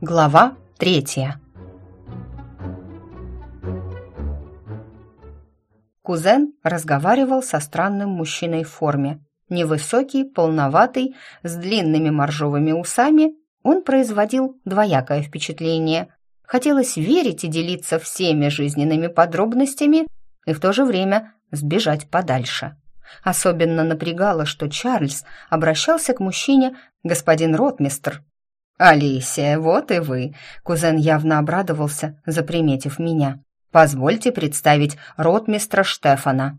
Глава третья Кузен разговаривал со странным мужчиной в форме. Невысокий, полноватый, с длинными моржовыми усами, он производил двоякое впечатление. Хотелось верить и делиться всеми жизненными подробностями, и в то же время сбежать подальше. Особенно напрягало, что Чарльз обращался к мужчине господин ротмистр. «Алисия, вот и вы!» Кузен явно обрадовался, заприметив меня. «Позвольте представить ротмистра Штефана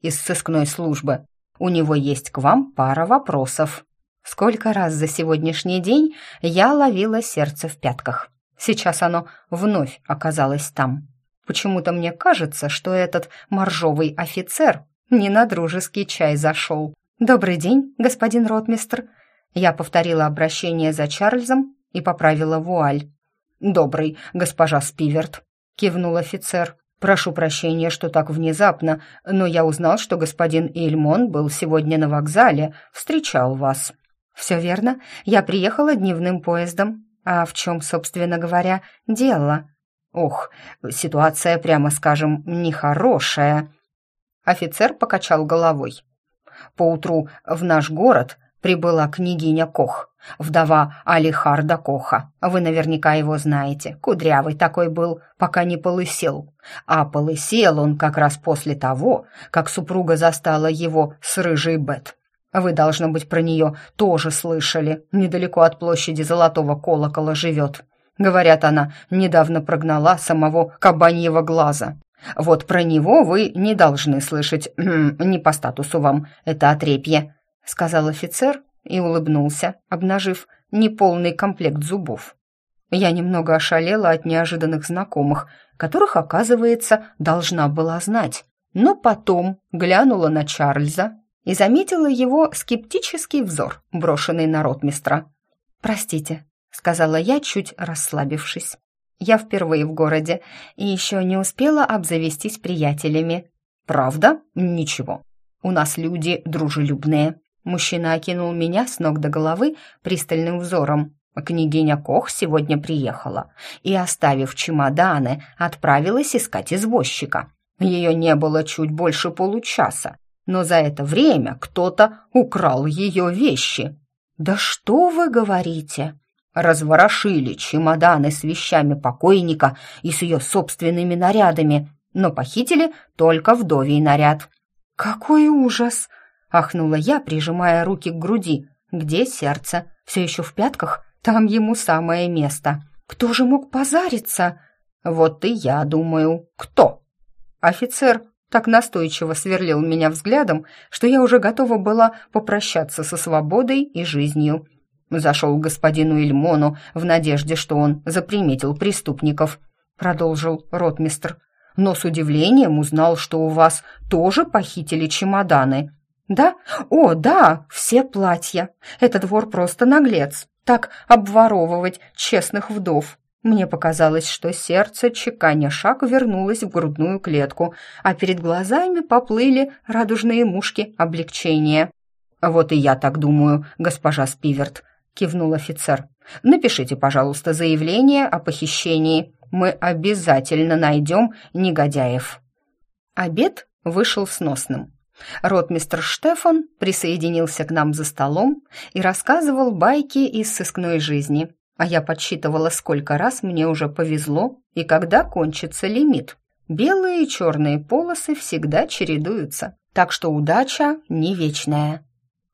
из сыскной службы. У него есть к вам пара вопросов». Сколько раз за сегодняшний день я ловила сердце в пятках. Сейчас оно вновь оказалось там. Почему-то мне кажется, что этот моржовый офицер не на дружеский чай зашел. «Добрый день, господин ротмистр». Я повторила обращение за Чарльзом и поправила вуаль. «Добрый, госпожа Спиверт», — кивнул офицер. «Прошу прощения, что так внезапно, но я узнал, что господин Ильмон был сегодня на вокзале, встречал вас». «Все верно. Я приехала дневным поездом. А в чем, собственно говоря, дело?» «Ох, ситуация, прямо скажем, нехорошая», Офицер покачал головой. Поутру в наш город прибыла княгиня Кох, вдова Алихарда Коха. Вы наверняка его знаете. Кудрявый такой был, пока не полысел. А полысел он как раз после того, как супруга застала его с рыжей Бет. Вы, должно быть, про нее тоже слышали. Недалеко от площади Золотого Колокола живет. Говорят, она недавно прогнала самого кабаньего глаза. Вот про него вы не должны слышать, не по статусу вам, это отрепье», — сказал офицер и улыбнулся, обнажив неполный комплект зубов. Я немного ошалела от неожиданных знакомых, которых, оказывается, должна была знать, но потом глянула на Чарльза и заметила его скептический взор, брошенный на ротмистра. «Простите», — сказала я, чуть расслабившись. Я впервые в городе и еще не успела обзавестись приятелями. Правда? Ничего. У нас люди дружелюбные. Мужчина окинул меня с ног до головы пристальным взором. Княгиня Кох сегодня приехала и, оставив чемоданы, отправилась искать извозчика. Ее не было чуть больше получаса, но за это время кто-то украл ее вещи. «Да что вы говорите?» Разворошили чемоданы с вещами покойника и с ее собственными нарядами, но похитили только вдовий наряд. «Какой ужас!» — ахнула я, прижимая руки к груди. «Где сердце? Все еще в пятках? Там ему самое место. Кто же мог позариться?» «Вот и я думаю, кто?» Офицер так настойчиво сверлил меня взглядом, что я уже готова была попрощаться со свободой и жизнью. Зашел к господину Ильмону в надежде, что он заприметил преступников, продолжил ротмистр. Но с удивлением узнал, что у вас тоже похитили чемоданы. Да? О, да, все платья. Этот вор просто наглец. Так обворовывать честных вдов. Мне показалось, что сердце, чеканя шаг, вернулось в грудную клетку, а перед глазами поплыли радужные мушки облегчения. «Вот и я так думаю, госпожа Спиверт», кивнул офицер. Напишите, пожалуйста, заявление о похищении. Мы обязательно найдем негодяев. Обед вышел сносным. Ротмистр Штефан присоединился к нам за столом и рассказывал байки из сыскной жизни, а я подсчитывала, сколько раз мне уже повезло и когда кончится лимит. Белые и черные полосы всегда чередуются, так что удача не вечная.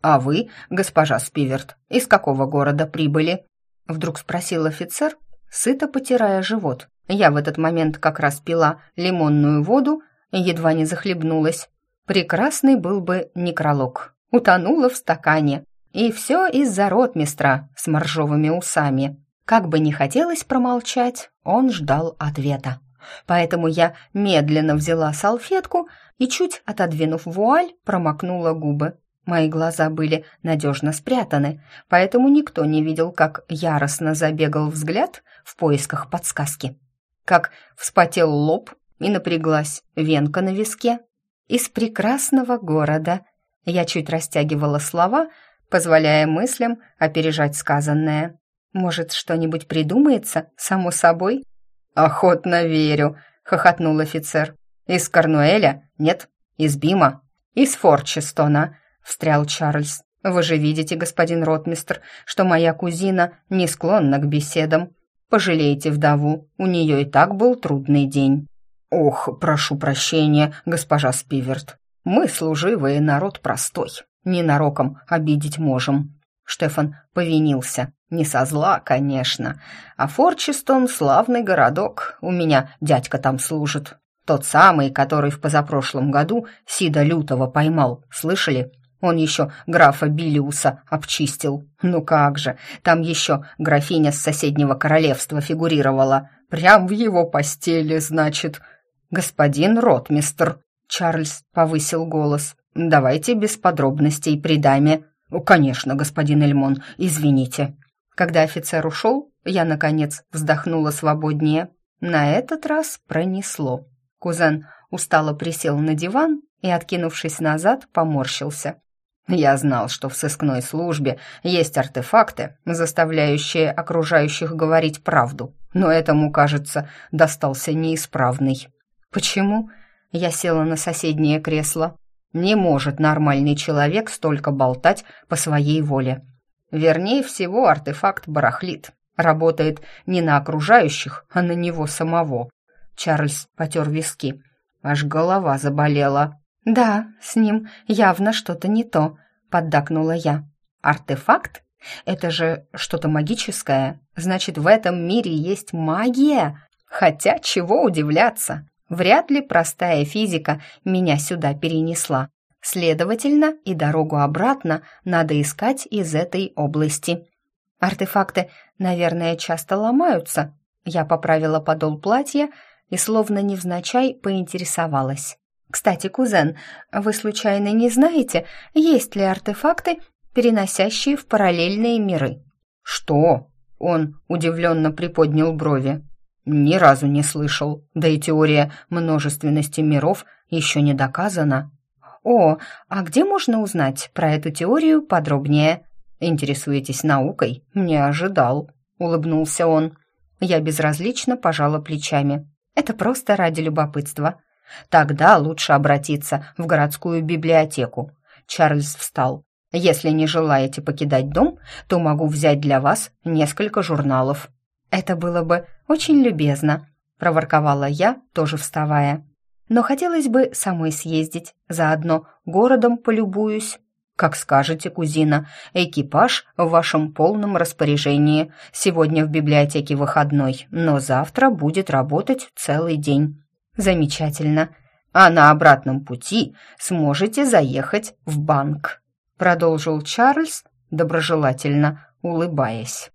«А вы, госпожа Спиверт, из какого города прибыли?» Вдруг спросил офицер, сыто потирая живот. Я в этот момент как раз пила лимонную воду и едва не захлебнулась. Прекрасный был бы некролог. Утонула в стакане. И все из-за ротмистра с моржовыми усами. Как бы не хотелось промолчать, он ждал ответа. Поэтому я медленно взяла салфетку и, чуть отодвинув вуаль, промокнула губы. Мои глаза были надежно спрятаны, поэтому никто не видел, как яростно забегал взгляд в поисках подсказки. Как вспотел лоб и напряглась венка на виске. «Из прекрасного города». Я чуть растягивала слова, позволяя мыслям опережать сказанное. Может, что-нибудь придумается, само собой?» «Охотно верю», — хохотнул офицер. «Из Корнуэля? Нет. Из Бима? Из Форчестона», — встрял Чарльз. «Вы же видите, господин ротмистр, что моя кузина не склонна к беседам. Пожалейте вдову, у нее и так был трудный день». «Ох, прошу прощения, госпожа Спиверт. Мы, служивые, народ простой. Ненароком обидеть можем». Штефан повинился. Не со зла, конечно. А Форчестон — славный городок. У меня дядька там служит. Тот самый, который в позапрошлом году Сида Лютого поймал. Слышали? Он еще графа Билиуса обчистил. Ну как же, там еще графиня с соседнего королевства фигурировала. Прям в его постели, значит. Господин ротмистр. Чарльз повысил голос. «Давайте без подробностей при даме». «Конечно, господин Эльмон, извините». Когда офицер ушел, я, наконец, вздохнула свободнее. На этот раз пронесло. Кузен устало присел на диван и, откинувшись назад, поморщился. Я знал, что в сыскной службе есть артефакты, заставляющие окружающих говорить правду, но этому, кажется, достался неисправный. Почему? Я села на соседнее кресло. Не может нормальный человек столько болтать по своей воле. Вернее всего, артефакт барахлит. Работает не на окружающих, а на него самого. Чарльз потер виски. Аж голова заболела. «Да, с ним явно что-то не то», — поддакнула я. «Артефакт? Это же что-то магическое. Значит, в этом мире есть магия? Хотя, чего удивляться? Вряд ли простая физика меня сюда перенесла. Следовательно, и дорогу обратно надо искать из этой области. Артефакты, наверное, часто ломаются. Я поправила подол платья и словно невзначай поинтересовалась. «Кстати, кузен, вы случайно не знаете, есть ли артефакты, переносящие в параллельные миры?» «Что?» — он удивленно приподнял брови. «Ни разу не слышал, да и теория множественности миров еще не доказана». «О, а где можно узнать про эту теорию подробнее?» «Интересуетесь наукой? Не ожидал», — улыбнулся он. Я безразлично пожала плечами. «Это просто ради любопытства. Тогда лучше обратиться в городскую библиотеку». Чарльз встал. «Если не желаете покидать дом, то могу взять для вас несколько журналов». «Это было бы очень любезно», — проворковала я, тоже вставая но хотелось бы самой съездить, заодно городом полюбуюсь. Как скажете, кузина, экипаж в вашем полном распоряжении. Сегодня в библиотеке выходной, но завтра будет работать целый день. Замечательно. А на обратном пути сможете заехать в банк, продолжил Чарльз, доброжелательно улыбаясь.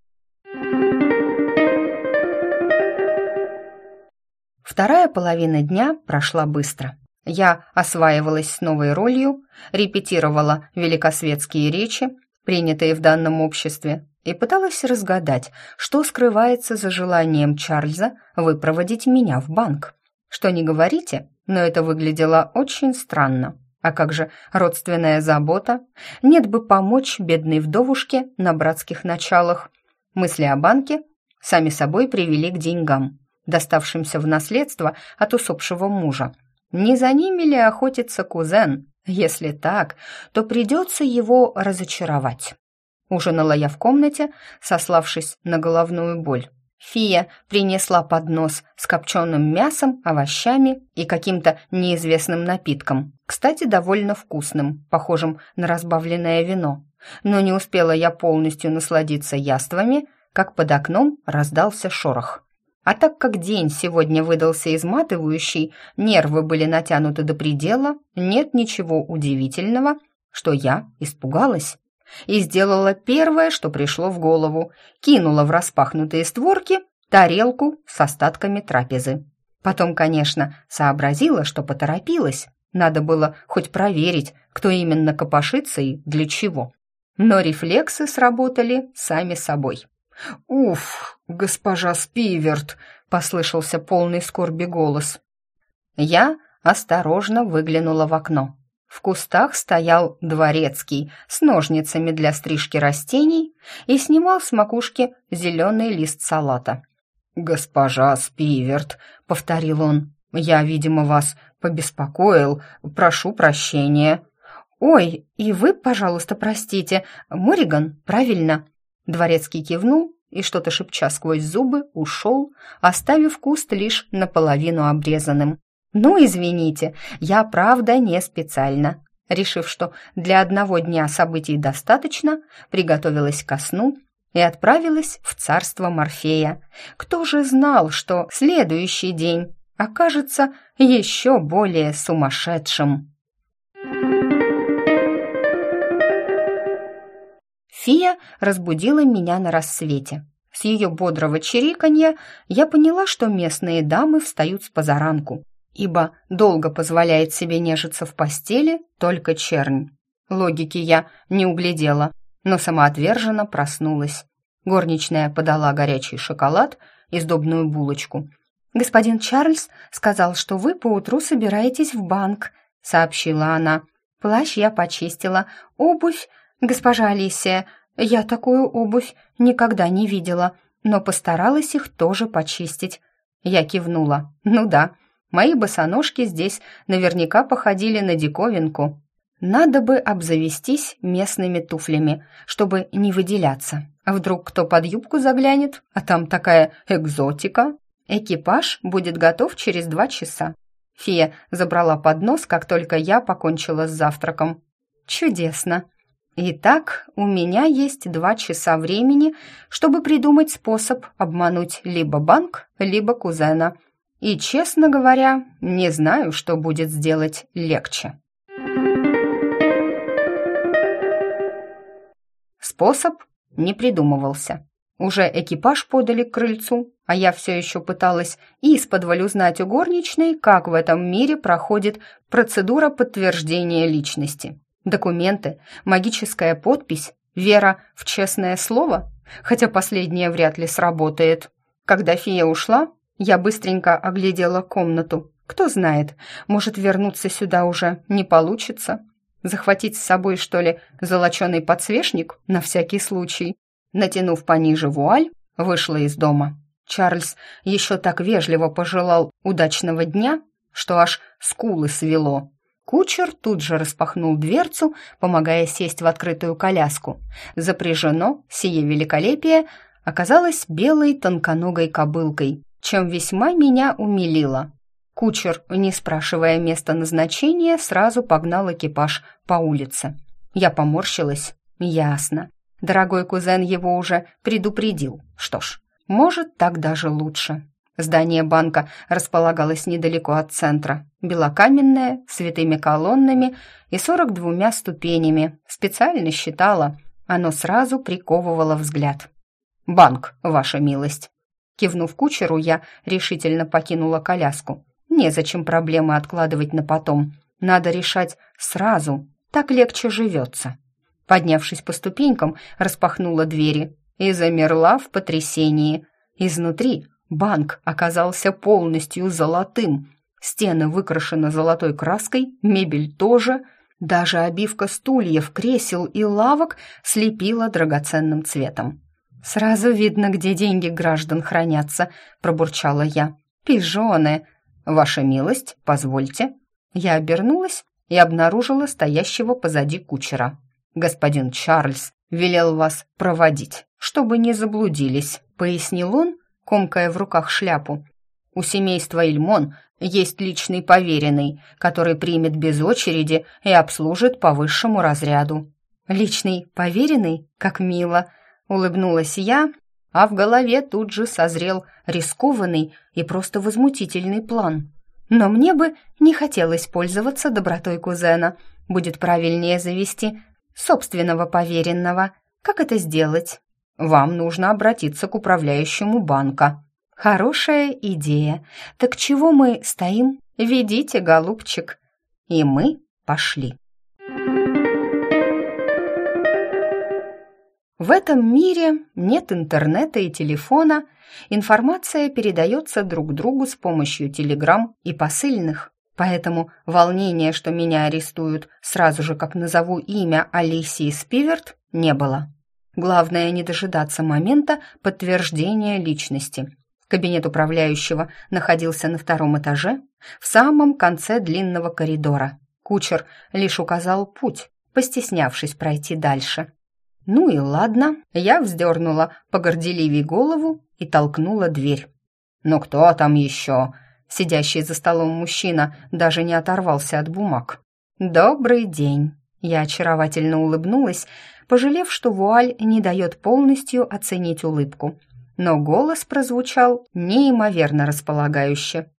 Вторая половина дня прошла быстро. Я осваивалась с новой ролью, репетировала великосветские речи, принятые в данном обществе, и пыталась разгадать, что скрывается за желанием Чарльза выпроводить меня в банк. Что не говорите, но это выглядело очень странно. А как же родственная забота? Нет бы помочь бедной вдовушке на братских началах. Мысли о банке сами собой привели к деньгам доставшимся в наследство от усопшего мужа. Не за ними ли охотится кузен? Если так, то придется его разочаровать. Ужинала я в комнате, сославшись на головную боль. Фия принесла поднос с копченым мясом, овощами и каким-то неизвестным напитком. Кстати, довольно вкусным, похожим на разбавленное вино. Но не успела я полностью насладиться яствами, как под окном раздался шорох. А так как день сегодня выдался изматывающий, нервы были натянуты до предела, нет ничего удивительного, что я испугалась и сделала первое, что пришло в голову, кинула в распахнутые створки тарелку с остатками трапезы. Потом, конечно, сообразила, что поторопилась, надо было хоть проверить, кто именно копошится и для чего. Но рефлексы сработали сами собой. «Уф, госпожа Спиверт!» — послышался полный скорби голос. Я осторожно выглянула в окно. В кустах стоял дворецкий с ножницами для стрижки растений и снимал с макушки зеленый лист салата. «Госпожа Спиверт», — повторил он, — «я, видимо, вас побеспокоил, прошу прощения». «Ой, и вы, пожалуйста, простите, Мориган, правильно?» Дворецкий кивнул и, что-то шепча сквозь зубы, ушел, оставив куст лишь наполовину обрезанным. «Ну, извините, я, правда, не специально». Решив, что для одного дня событий достаточно, приготовилась ко сну и отправилась в царство Морфея. Кто же знал, что следующий день окажется еще более сумасшедшим? Фия разбудила меня на рассвете. С ее бодрого чириканья я поняла, что местные дамы встают с позаранку, ибо долго позволяет себе нежиться в постели только чернь. Логики я не углядела, но самоотверженно проснулась. Горничная подала горячий шоколад и сдобную булочку. «Господин Чарльз сказал, что вы поутру собираетесь в банк», — сообщила она. «Плащ я почистила, обувь «Госпожа Алисия, я такую обувь никогда не видела, но постаралась их тоже почистить». Я кивнула. «Ну да, мои босоножки здесь наверняка походили на диковинку. Надо бы обзавестись местными туфлями, чтобы не выделяться. Вдруг кто под юбку заглянет, а там такая экзотика. Экипаж будет готов через два часа». Фия забрала поднос, как только я покончила с завтраком. «Чудесно!» Итак, у меня есть два часа времени, чтобы придумать способ обмануть либо банк, либо кузена. И, честно говоря, не знаю, что будет сделать легче. Способ не придумывался. Уже экипаж подали к крыльцу, а я все еще пыталась из-под узнать у горничной, как в этом мире проходит процедура подтверждения личности. Документы, магическая подпись, вера в честное слово, хотя последнее вряд ли сработает. Когда фея ушла, я быстренько оглядела комнату. Кто знает, может вернуться сюда уже не получится. Захватить с собой, что ли, золоченый подсвечник на всякий случай. Натянув пониже вуаль, вышла из дома. Чарльз еще так вежливо пожелал удачного дня, что аж скулы свело. Кучер тут же распахнул дверцу, помогая сесть в открытую коляску. Запряжено сие великолепие оказалось белой тонконогой кобылкой, чем весьма меня умилило. Кучер, не спрашивая места назначения, сразу погнал экипаж по улице. Я поморщилась. Ясно. Дорогой кузен его уже предупредил. Что ж, может, так даже лучше. Здание банка располагалось недалеко от центра. Белокаменное, с витыми колоннами и сорок двумя ступенями. Специально считала. Оно сразу приковывало взгляд. «Банк, ваша милость!» Кивнув кучеру, я решительно покинула коляску. Незачем проблемы откладывать на потом. Надо решать сразу. Так легче живется. Поднявшись по ступенькам, распахнула двери и замерла в потрясении. Изнутри Банк оказался полностью золотым. Стены выкрашены золотой краской, мебель тоже. Даже обивка стульев, кресел и лавок слепила драгоценным цветом. «Сразу видно, где деньги граждан хранятся», — пробурчала я. «Пижоны! Ваша милость, позвольте». Я обернулась и обнаружила стоящего позади кучера. «Господин Чарльз велел вас проводить, чтобы не заблудились», — пояснил он, комкая в руках шляпу. «У семейства Ильмон есть личный поверенный, который примет без очереди и обслужит по высшему разряду». «Личный поверенный? Как мило!» — улыбнулась я, а в голове тут же созрел рискованный и просто возмутительный план. Но мне бы не хотелось пользоваться добротой кузена. Будет правильнее завести собственного поверенного. Как это сделать? вам нужно обратиться к управляющему банка». «Хорошая идея. Так чего мы стоим? Ведите, голубчик». И мы пошли. В этом мире нет интернета и телефона, информация передается друг другу с помощью телеграмм и посыльных. Поэтому волнения, что меня арестуют сразу же, как назову имя Алисии Спиверт, не было. Главное не дожидаться момента подтверждения личности. Кабинет управляющего находился на втором этаже, в самом конце длинного коридора. Кучер лишь указал путь, постеснявшись пройти дальше. Ну и ладно, я вздернула погорделивей голову и толкнула дверь. «Ну кто там еще?» Сидящий за столом мужчина даже не оторвался от бумаг. «Добрый день!» Я очаровательно улыбнулась, пожалев, что вуаль не дает полностью оценить улыбку. Но голос прозвучал неимоверно располагающе.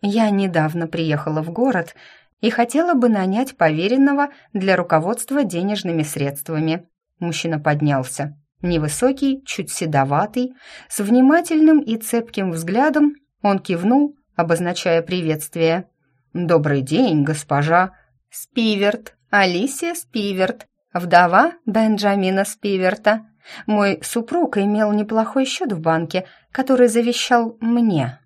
«Я недавно приехала в город и хотела бы нанять поверенного для руководства денежными средствами». Мужчина поднялся. Невысокий, чуть седоватый, с внимательным и цепким взглядом он кивнул, обозначая приветствие. «Добрый день, госпожа Спиверт, Алисия Спиверт, вдова Бенджамина Спиверта. Мой супруг имел неплохой счет в банке, который завещал мне».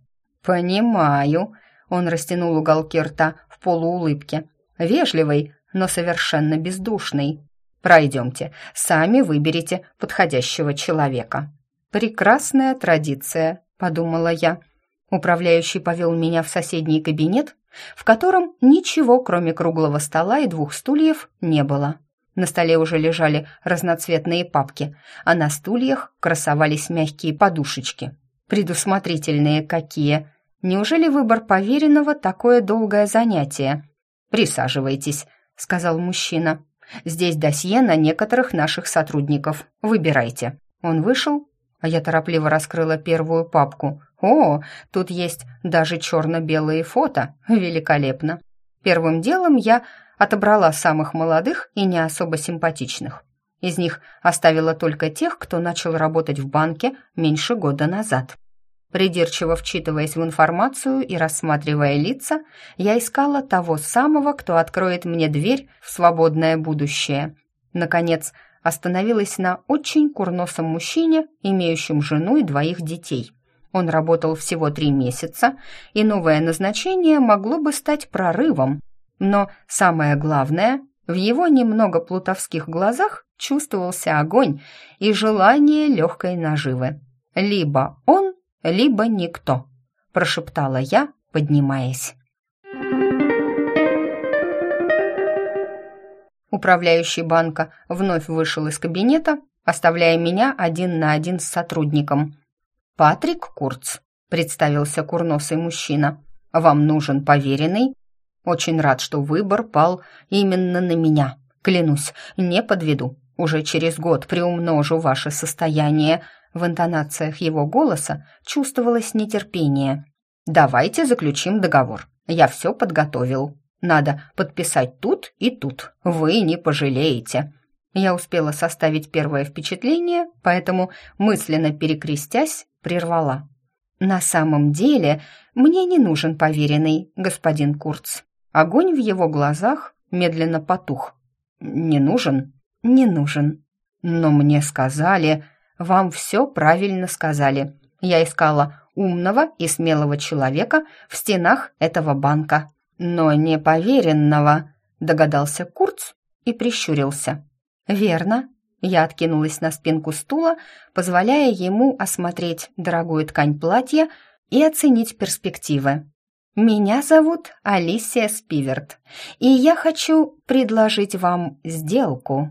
«Понимаю», — он растянул уголки рта в полуулыбке. «Вежливый, но совершенно бездушный. Пройдемте, сами выберите подходящего человека». «Прекрасная традиция», — подумала я. Управляющий повел меня в соседний кабинет, в котором ничего, кроме круглого стола и двух стульев, не было. На столе уже лежали разноцветные папки, а на стульях красовались мягкие подушечки. Предусмотрительные какие! Неужели выбор поверенного такое долгое занятие? «Присаживайтесь», — сказал мужчина. «Здесь досье на некоторых наших сотрудников. Выбирайте». Он вышел, а я торопливо раскрыла первую папку. «О, тут есть даже черно-белые фото. Великолепно!» Первым делом я отобрала самых молодых и не особо симпатичных. Из них оставила только тех, кто начал работать в банке меньше года назад. Придирчиво вчитываясь в информацию и рассматривая лица, я искала того самого, кто откроет мне дверь в свободное будущее. Наконец, остановилась на очень курносом мужчине, имеющем жену и двоих детей. Он работал всего три месяца, и новое назначение могло бы стать прорывом. Но самое главное, в его немного плутовских глазах чувствовался огонь и желание легкой наживы. Либо он, либо никто, прошептала я, поднимаясь. Управляющий банка вновь вышел из кабинета, оставляя меня один на один с сотрудником. «Патрик Курц», — представился курносый мужчина. «Вам нужен поверенный?» «Очень рад, что выбор пал именно на меня. Клянусь, не подведу. Уже через год приумножу ваше состояние». В интонациях его голоса чувствовалось нетерпение. «Давайте заключим договор. Я все подготовил. Надо подписать тут и тут. Вы не пожалеете». Я успела составить первое впечатление, поэтому, мысленно перекрестясь, прервала. «На самом деле мне не нужен поверенный, господин Курц». Огонь в его глазах медленно потух. «Не нужен?» «Не нужен». «Но мне сказали...» «Вам все правильно сказали. Я искала умного и смелого человека в стенах этого банка, но не поверенного», догадался Курц и прищурился. «Верно», я откинулась на спинку стула, позволяя ему осмотреть дорогую ткань платья и оценить перспективы. «Меня зовут Алисия Спиверт, и я хочу предложить вам сделку».